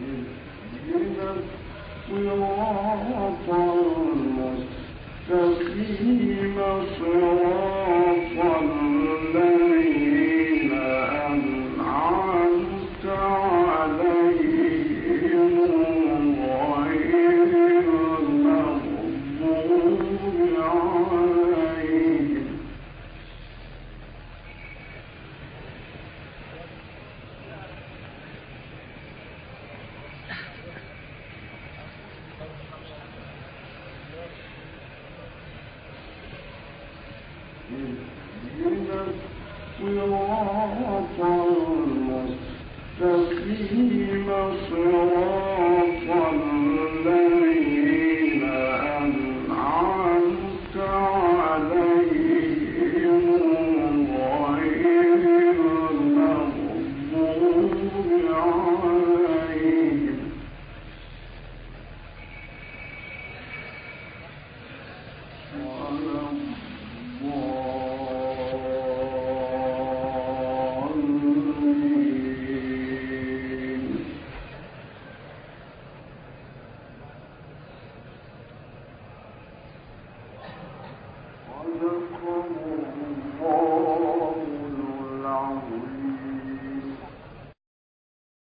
اهدنا الصراط المستقيم صراط الصراط المستقيم يخرجكم الله.